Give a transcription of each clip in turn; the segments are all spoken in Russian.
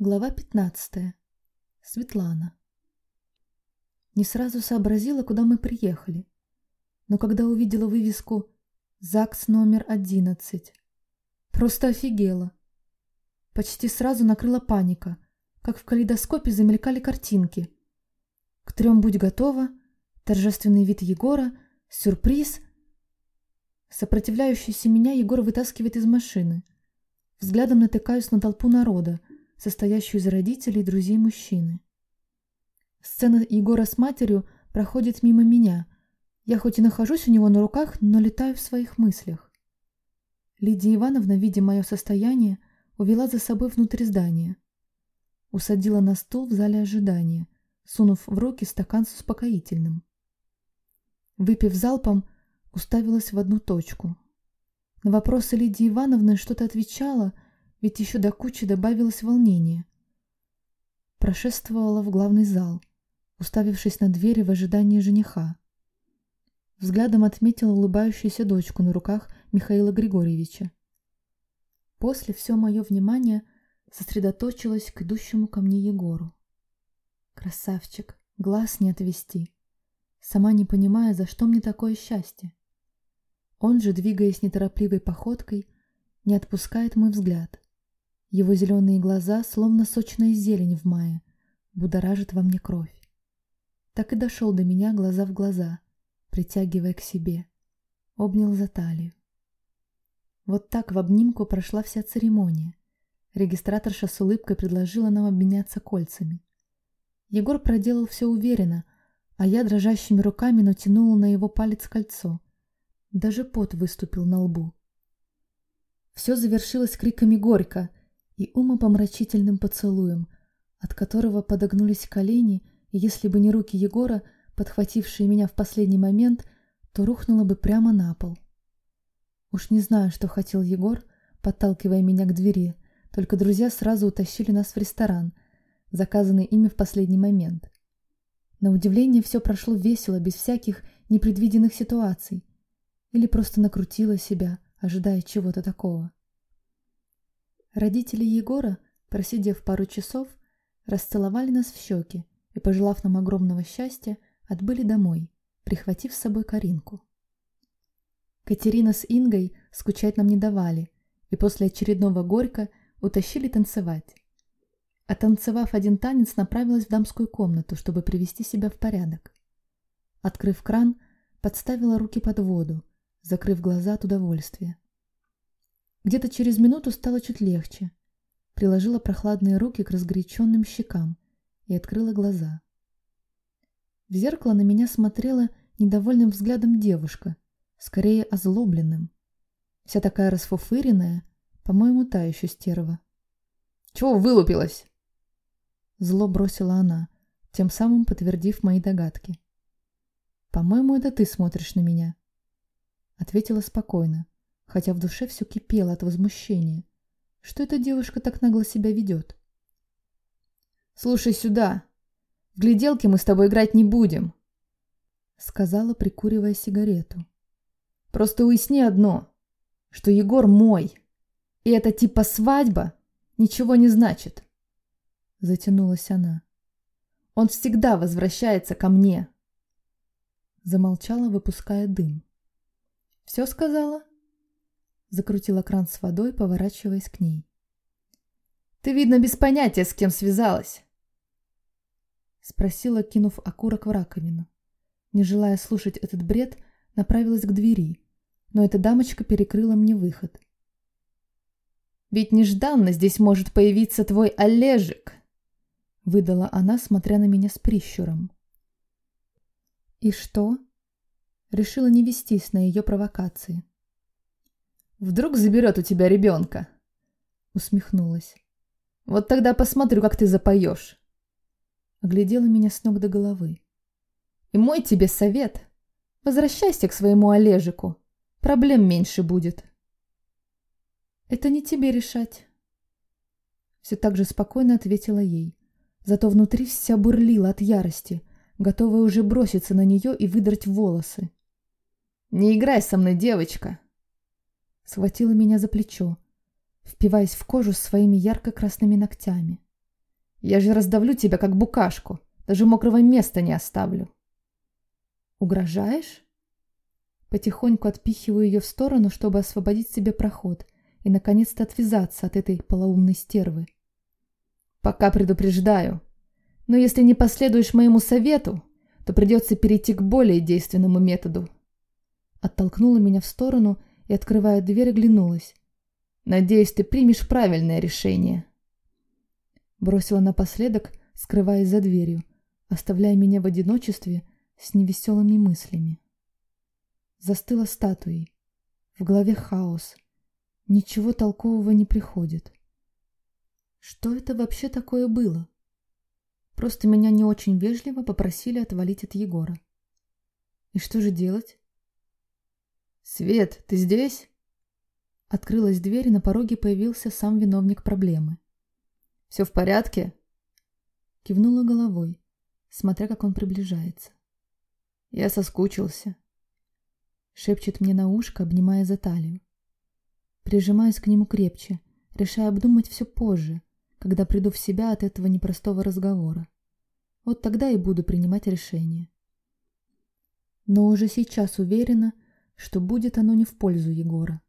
Глава 15. Светлана. Не сразу сообразила, куда мы приехали. Но когда увидела вывеску «ЗАГС номер 11», просто офигела. Почти сразу накрыла паника, как в калейдоскопе замелькали картинки. К трем будь готова, торжественный вид Егора, сюрприз. Сопротивляющийся меня Егор вытаскивает из машины. Взглядом натыкаюсь на толпу народа, состоящую из родителей и друзей мужчины. Сцена Егора с матерью проходит мимо меня. Я хоть и нахожусь у него на руках, но летаю в своих мыслях. Лидия Ивановна, видя мое состояние, увела за собой внутрь здания. Усадила на стул в зале ожидания, сунув в руки стакан с успокоительным. Выпив залпом, уставилась в одну точку. На вопросы Лидии Ивановны что-то отвечала, ведь еще до кучи добавилось волнение. Прошествовала в главный зал, уставившись на двери в ожидании жениха. Взглядом отметила улыбающуюся дочку на руках Михаила Григорьевича. После все мое внимание сосредоточилось к идущему ко мне Егору. Красавчик, глаз не отвести, сама не понимая, за что мне такое счастье. Он же, двигаясь неторопливой походкой, не отпускает мой взгляд. Его зеленые глаза, словно сочная зелень в мае, будоражит во мне кровь. Так и дошел до меня глаза в глаза, притягивая к себе, обнял за талию. Вот так в обнимку прошла вся церемония. Регистраторша с улыбкой предложила нам обменяться кольцами. Егор проделал все уверенно, а я дрожащими руками натянула на его палец кольцо. Даже пот выступил на лбу. Все завершилось криками «Горько!» И умопомрачительным поцелуем, от которого подогнулись колени, и если бы не руки Егора, подхватившие меня в последний момент, то рухнула бы прямо на пол. Уж не знаю, что хотел Егор, подталкивая меня к двери, только друзья сразу утащили нас в ресторан, заказанный ими в последний момент. На удивление все прошло весело, без всяких непредвиденных ситуаций. Или просто накрутила себя, ожидая чего-то такого. Родители Егора, просидев пару часов, расцеловали нас в щеки и, пожелав нам огромного счастья, отбыли домой, прихватив с собой Каринку. Катерина с Ингой скучать нам не давали, и после очередного горька утащили танцевать. Отанцевав один танец, направилась в дамскую комнату, чтобы привести себя в порядок. Открыв кран, подставила руки под воду, закрыв глаза от удовольствия. Где-то через минуту стало чуть легче. Приложила прохладные руки к разгоряченным щекам и открыла глаза. В зеркало на меня смотрела недовольным взглядом девушка, скорее озлобленным. Вся такая расфуфыренная, по-моему, та еще стерва. «Чего вылупилась?» Зло бросила она, тем самым подтвердив мои догадки. «По-моему, это ты смотришь на меня», — ответила спокойно, хотя в душе все кипело от возмущения. Что эта девушка так нагло себя ведет? «Слушай сюда. В гляделки мы с тобой играть не будем», — сказала, прикуривая сигарету. «Просто уясни одно, что Егор мой, и это типа свадьба ничего не значит». Затянулась она. «Он всегда возвращается ко мне». Замолчала, выпуская дым. «Все сказала?» Закрутила кран с водой, поворачиваясь к ней. «Ты, видно, без понятия, с кем связалась!» Спросила, кинув окурок в раковину. Не желая слушать этот бред, направилась к двери, но эта дамочка перекрыла мне выход. «Ведь нежданно здесь может появиться твой Олежик!» Выдала она, смотря на меня с прищуром. «И что?» Решила не вестись на ее провокации. Вдруг заберет у тебя ребенка?» Усмехнулась. «Вот тогда посмотрю, как ты запоешь». Оглядела меня с ног до головы. «И мой тебе совет. Возвращайся к своему Олежику. Проблем меньше будет». «Это не тебе решать». Все так же спокойно ответила ей. Зато внутри вся бурлила от ярости, готовая уже броситься на нее и выдрать волосы. «Не играй со мной, девочка!» Схватила меня за плечо, впиваясь в кожу своими ярко-красными ногтями. Я же раздавлю тебя, как букашку. Даже мокрого места не оставлю. Угрожаешь? Потихоньку отпихиваю ее в сторону, чтобы освободить себе проход и, наконец-то, отвязаться от этой полоумной стервы. Пока предупреждаю. Но если не последуешь моему совету, то придется перейти к более действенному методу. Оттолкнула меня в сторону и, открывая дверь, оглянулась. Надеюсь, ты примешь правильное решение. Бросила напоследок, скрываясь за дверью, оставляя меня в одиночестве с невеселыми мыслями. Застыла статуей. В голове хаос. Ничего толкового не приходит. Что это вообще такое было? Просто меня не очень вежливо попросили отвалить от Егора. И что же делать? «Свет, ты здесь?» Открылась дверь, и на пороге появился сам виновник проблемы. «Все в порядке?» Кивнула головой, смотря как он приближается. «Я соскучился», — шепчет мне на ушко, обнимая за талию. Прижимаюсь к нему крепче, решая обдумать все позже, когда приду в себя от этого непростого разговора. Вот тогда и буду принимать решение. Но уже сейчас уверена, что будет оно не в пользу Егора.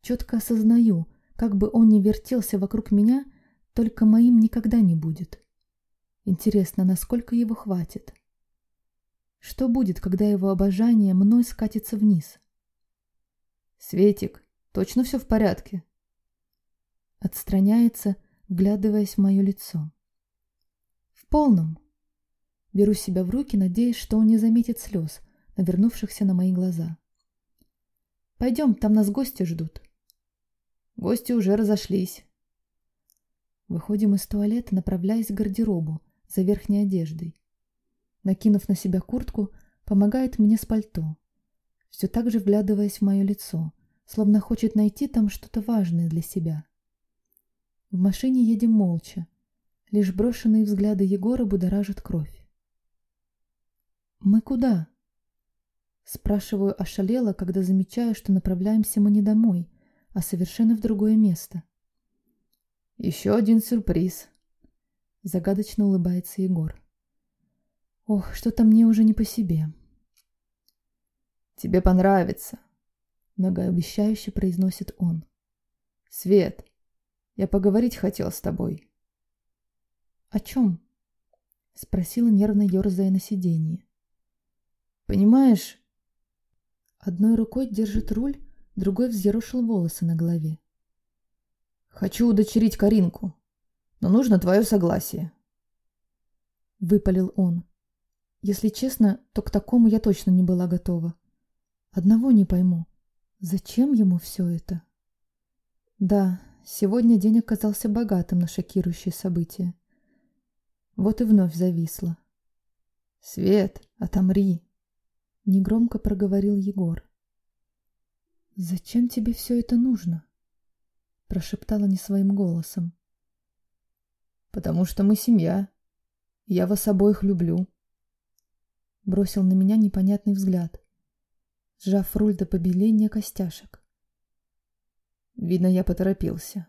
Четко осознаю, как бы он ни вертелся вокруг меня, только моим никогда не будет. Интересно, насколько его хватит? Что будет, когда его обожание мной скатится вниз? «Светик, точно все в порядке?» Отстраняется, вглядываясь в мое лицо. В полном. Беру себя в руки, надеясь, что он не заметит слез, навернувшихся на мои глаза. Пойдем, там нас гости ждут. Гости уже разошлись. Выходим из туалета, направляясь к гардеробу за верхней одеждой. Накинув на себя куртку, помогает мне с пальто, все так же вглядываясь в мое лицо, словно хочет найти там что-то важное для себя. В машине едем молча. Лишь брошенные взгляды Егора будоражат кровь. «Мы куда?» Спрашиваю ошалела, когда замечаю, что направляемся мы не домой, а совершенно в другое место. «Еще один сюрприз», — загадочно улыбается Егор. «Ох, что-то мне уже не по себе». «Тебе понравится», — многообещающе произносит он. «Свет, я поговорить хотел с тобой. О чем? Спросила, нервно ерзая на сиденье. Понимаешь, одной рукой держит руль, другой взъерошил волосы на голове. Хочу удочерить Каринку, но нужно твое согласие. Выпалил он. Если честно, то к такому я точно не была готова. Одного не пойму. Зачем ему все это? Да, Сегодня день оказался богатым на шокирующие события. Вот и вновь зависла. «Свет, отомри!» — негромко проговорил Егор. «Зачем тебе все это нужно?» — прошептала не своим голосом. «Потому что мы семья. Я вас обоих люблю». Бросил на меня непонятный взгляд, сжав руль до побеления костяшек. Видно, я поторопился.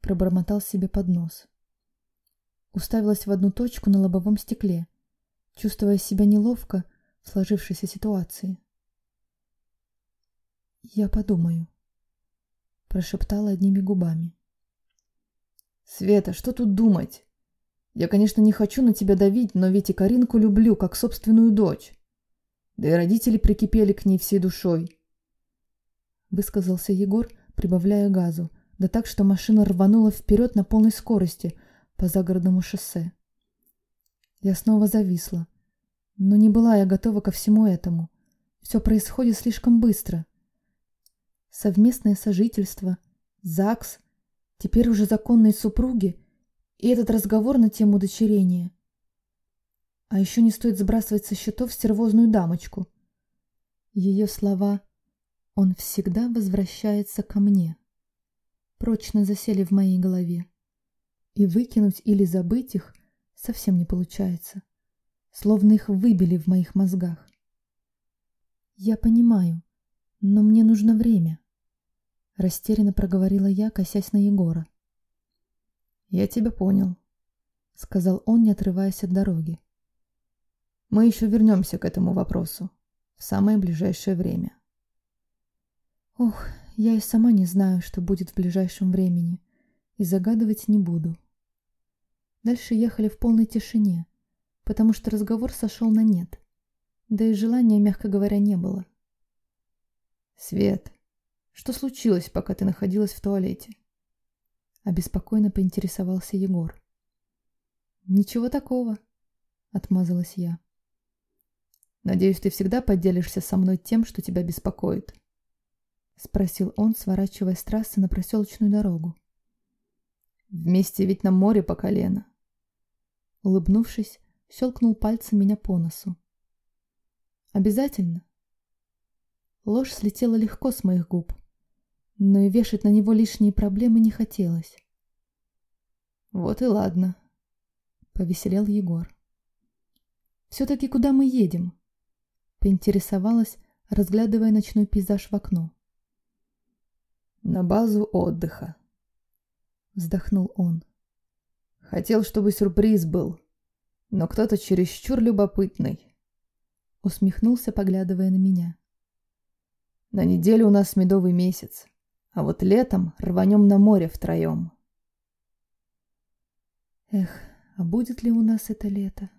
Пробормотал себе под нос. Уставилась в одну точку на лобовом стекле, чувствуя себя неловко в сложившейся ситуации. «Я подумаю», — прошептала одними губами. «Света, что тут думать? Я, конечно, не хочу на тебя давить, но ведь и Каринку люблю, как собственную дочь. Да и родители прикипели к ней всей душой высказался Егор, прибавляя газу, да так, что машина рванула вперед на полной скорости по загородному шоссе. Я снова зависла. Но не была я готова ко всему этому. Все происходит слишком быстро. Совместное сожительство, ЗАГС, теперь уже законные супруги и этот разговор на тему дочерения. А еще не стоит сбрасывать со счетов стервозную дамочку. Ее слова он всегда возвращается ко мне. Прочно засели в моей голове. И выкинуть или забыть их совсем не получается. Словно их выбили в моих мозгах. Я понимаю, но мне нужно время. Растерянно проговорила я, косясь на Егора. «Я тебя понял», — сказал он, не отрываясь от дороги. «Мы еще вернемся к этому вопросу в самое ближайшее время». Ох, я и сама не знаю, что будет в ближайшем времени, и загадывать не буду. Дальше ехали в полной тишине, потому что разговор сошел на нет, да и желания, мягко говоря, не было. «Свет, что случилось, пока ты находилась в туалете?» Обеспокоенно поинтересовался Егор. «Ничего такого», — отмазалась я. «Надеюсь, ты всегда поделишься со мной тем, что тебя беспокоит?» — спросил он, сворачивая с трассы на проселочную дорогу. «Вместе ведь на море по колено». Улыбнувшись, щелкнул пальцем меня по носу. «Обязательно?» Ложь слетела легко с моих губ, но и вешать на него лишние проблемы не хотелось. «Вот и ладно», — повеселел Егор. «Все-таки куда мы едем?» — поинтересовалась, разглядывая ночной пейзаж в окно. «На базу отдыха», — вздохнул он. «Хотел, чтобы сюрприз был, но кто-то чересчур любопытный», — усмехнулся, поглядывая на меня. «На неделю у нас медовый месяц, а вот летом рванем на море втроем». Эх, а будет ли у нас это лето?